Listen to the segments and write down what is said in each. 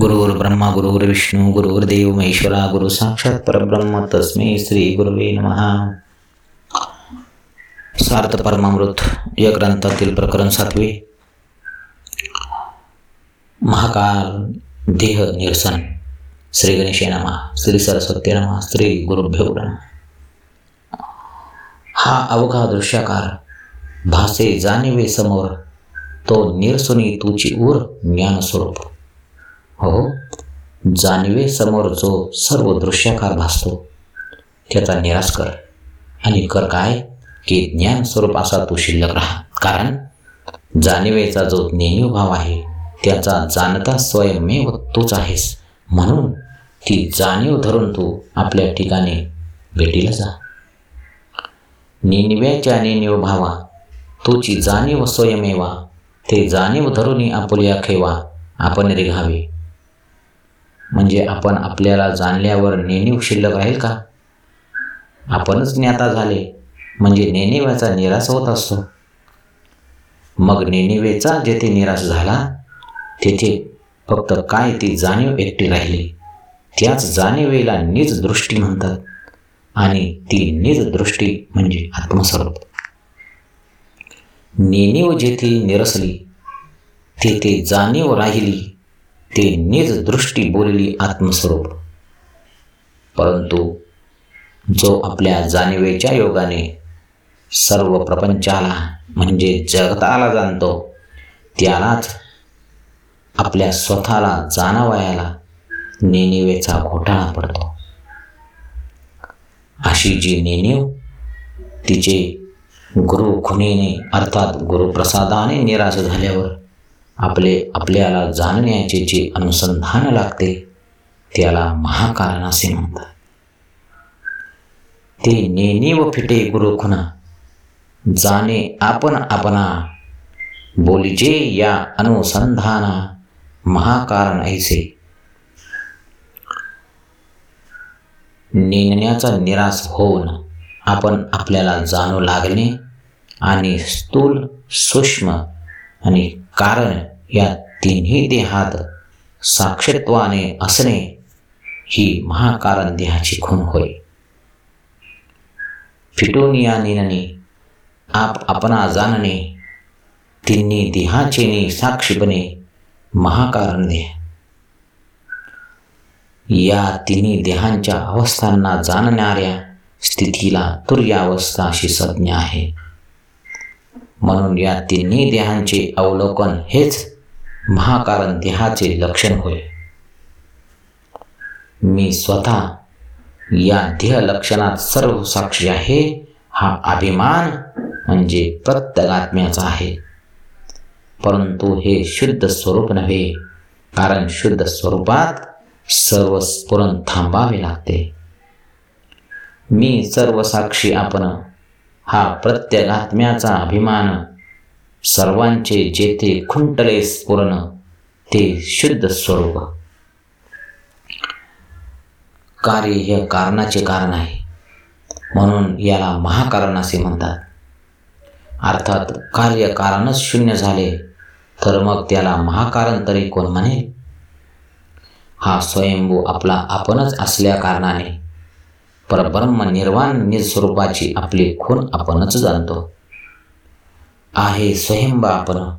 गुरुर् ब्रह्मा गुरुर् विष्णू गुरुर्देव महेश्वरा गुरु साक्षात परब्रह्म तस्मे श्री गुरुवे महा सार्थ परमामृत या ग्रंथातील प्रकरण सातवे. महाकाल देह निरसन श्री गणेश नमा श्री सरस्वती नमा श्री गुरुभ्यो नमा। हा अवघा दृश्याकार भासे जाणीवे समोर तो निरसुनी तुची उर ज्ञानस्वरूप। हो. जाणवे समोर जो सर्व दृश्याकार भासतो त्याचा निराश कर आणि कर काय? की ज्ञान स्वरूप असा तू शिल्लक राहा. कारण जाणीवेचा जो नेहमी भाव आहे त्याचा जाणता स्वयमेव तूच आहेस. म्हणून ती जाणीव धरून तू आपल्या ठिकाणी भेटीला जा. नेनिव्याच्या नेनिव भावा तुची जाणीव स्वयमेवा ते जाणीव धरून आपुल्या खेवा आपण रिघावे म्हणजे आपण आपल्याला जाणल्यावर नेणीव शिल्लक राहील का? आपणच ज्ञाता झाले म्हणजे नेणिव्याचा निराश होत असतो. मग नेणिवेचा जेथे निराश झाला तेथे फक्त काय ती जाणीव एकटी राहिली. त्याच जाणीवेला निज दृष्टी म्हणतात आणि ती निज दृष्टी म्हणजे आत्मस्वरूप. नेणीव जेथे निरसली तेथे जाणीव राहिली ते निज दृष्टी बोलली आत्मस्वरूप. परंतु जो आपल्या जाणीवेच्या योगाने सर्व प्रपंचाला म्हणजे जगताला जाणतो त्यालाच आपल्या स्वतःला जाणवायला नेणिवेचा घोटाळा पडतो. अशी जी नेणीव तिचे गुरु खुनीने अर्थात गुरुप्रसादाने निराश झाल्यावर आपले आपल्याला जाणण्याचे जे अनुसंधान लागते त्याला महाकारण असे म्हणतात. ते नेनी व फिटे गुरुखुना. जाणे आपण आपणा. बोलिजे या अनुसंधाना महाकारण ऐसे नेण्याचा निराश होऊन आपण आपल्याला जाणू लागणे आणि स्थूल सूक्ष्म आणि कारण या तिन्ही देहात साक्षत्वाने असणे ही महाकारण देहाची खूण होय. फिटून या निनने आप आपणा जाणणे तिन्ही देहाचेने साक्षीपणे महाकारण देह. या तिन्ही देहांच्या अवस्थांना जाणणाऱ्या स्थितीला तुर्यावस्था अशी संज्ञा आहे. म्हणून या तिन्ही देहांचे अवलोकन हेच महाकारण देहाचे लक्षण होय. मी स्वतः या देह लक्षणात सर्व साक्षी आहे हा अभिमान म्हणजे प्रत्यगात्म्याचा आहे. परंतु हे शुद्ध स्वरूप नव्हे कारण शुद्ध स्वरूपात सर्व स्फुरण थांबावे लागते. मी सर्व साक्षी आपण हा प्रत्यगात्म्याचा अभिमान सर्वांचे जेथे खुंटले स्फुरण ते शुद्ध स्वरूप. कार्य हे कारणाचे कारण आहे. म्हणून याला महाकारण असे म्हणतात. अर्थात कार्य कारणच शून्य झाले तर मग त्याला महाकारण तरी कोण म्हणेल? हा स्वयंभू आपला आपणच असल्या कारणाने परब्रह्म निर्वाण निजस्वरूपाची आपली खून आपणच जाणतो. आहे स्वयंबा आपण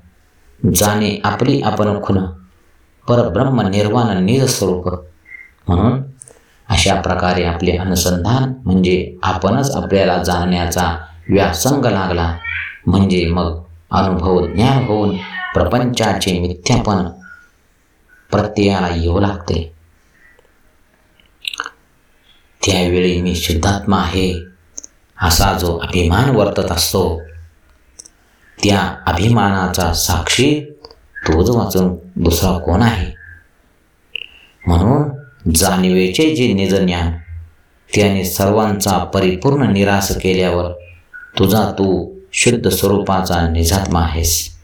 जाणे आपली आपण खुन. परब्रह्म निर्वाण निजस्वरूप. म्हणून अशा प्रकारे आपले अनुसंधान म्हणजे आपणच आपल्याला जाणण्याचा व्यासंग लागला. म्हणजे मग अनुभव ज्ञान होऊन प्रपंचाचे मिथ्यापण प्रत्ययाला येऊ लागते. त्यावेळी मी शुद्धात्मा आहे असा जो अभिमान वर्तत असतो. त्या अभिमानाचा साक्षी तोच वाचून दुसरा कोण आहे? म्हणून जाणीवेचे जे निजज्ञान त्याने सर्वांचा परिपूर्ण निराश केल्यावर तुझा तू शुद्ध स्वरूपाचा निजात्मा आहेस.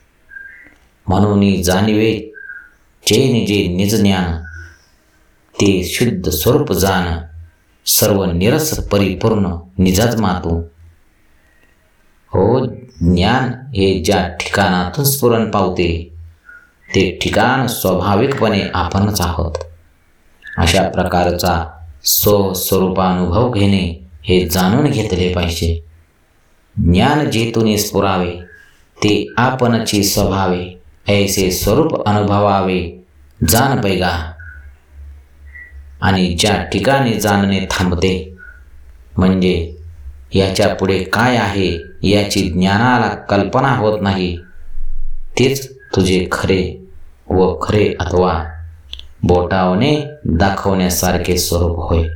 म्हणून जाणीवे चेन जे निजज्ञान ते शुद्ध स्वरूप जाण सर्व निरस परिपूर्ण निजात तू हो ज्ञान हे ज्या ठिकाणातून स्फुरण पावते ते ठिकाण स्वाभाविकपणे आपणच आहोत. अशा प्रकारचा स्वस्वरूपानुभव घेणे हे जाणून घेतले पाहिजे. ज्ञान जेतून स्फुरावे ते आपणची स्वभावे ऐसे स्वरूप अनुभवावे जाण पैगा आणि ज्या ठिकाणी जाणणे थांबते म्हणजे याच्यापुढे काय आहे याची ज्ञानाला कल्पना होत नाही तेच तुझे खरे व खरे अथवा बोटावने दाखवण्यासारखे स्वरूप होय.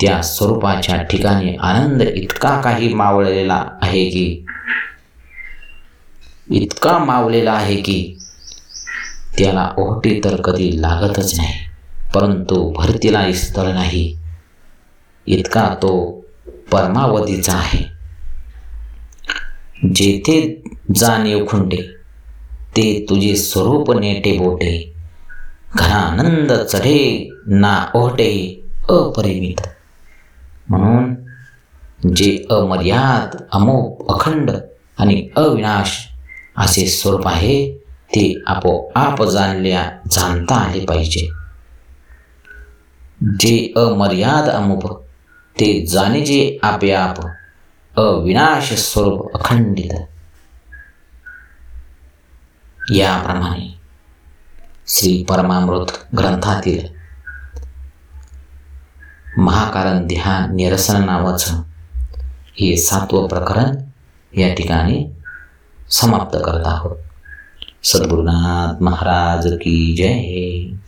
त्या स्वरूपाच्या ठिकाणी आनंद इतका काही मावळलेला आहे की इतका मावलेला आहे की त्याला ओहटी तर कधी लागतच नाही. परंतु भरतीला स्थळ नाही. इतका तो परमावधीचा आहे. जेथे जाणीव खुंटे ते तुझे स्वरूप नेटे बोटे. घनानंद चढे ना ओहटे अपरिमित. म्हणून जे अमर्याद अमोप अखंड आणि अविनाश असे स्वरूप आहे ते आपोआप जाणल्या जाणता आले पाहिजे. जे अमर्याद अमुप ते जाणे जे आपोआप अविनाश स्वरूप अखंडित. याप्रमाणे श्री परमामृत ग्रंथातील महाकारण ध्यान निरसन नावाचं हे सातवं प्रकरण या ठिकाणी समाप्त करत आहोत. सद्गुरुनाथ महाराज की जय.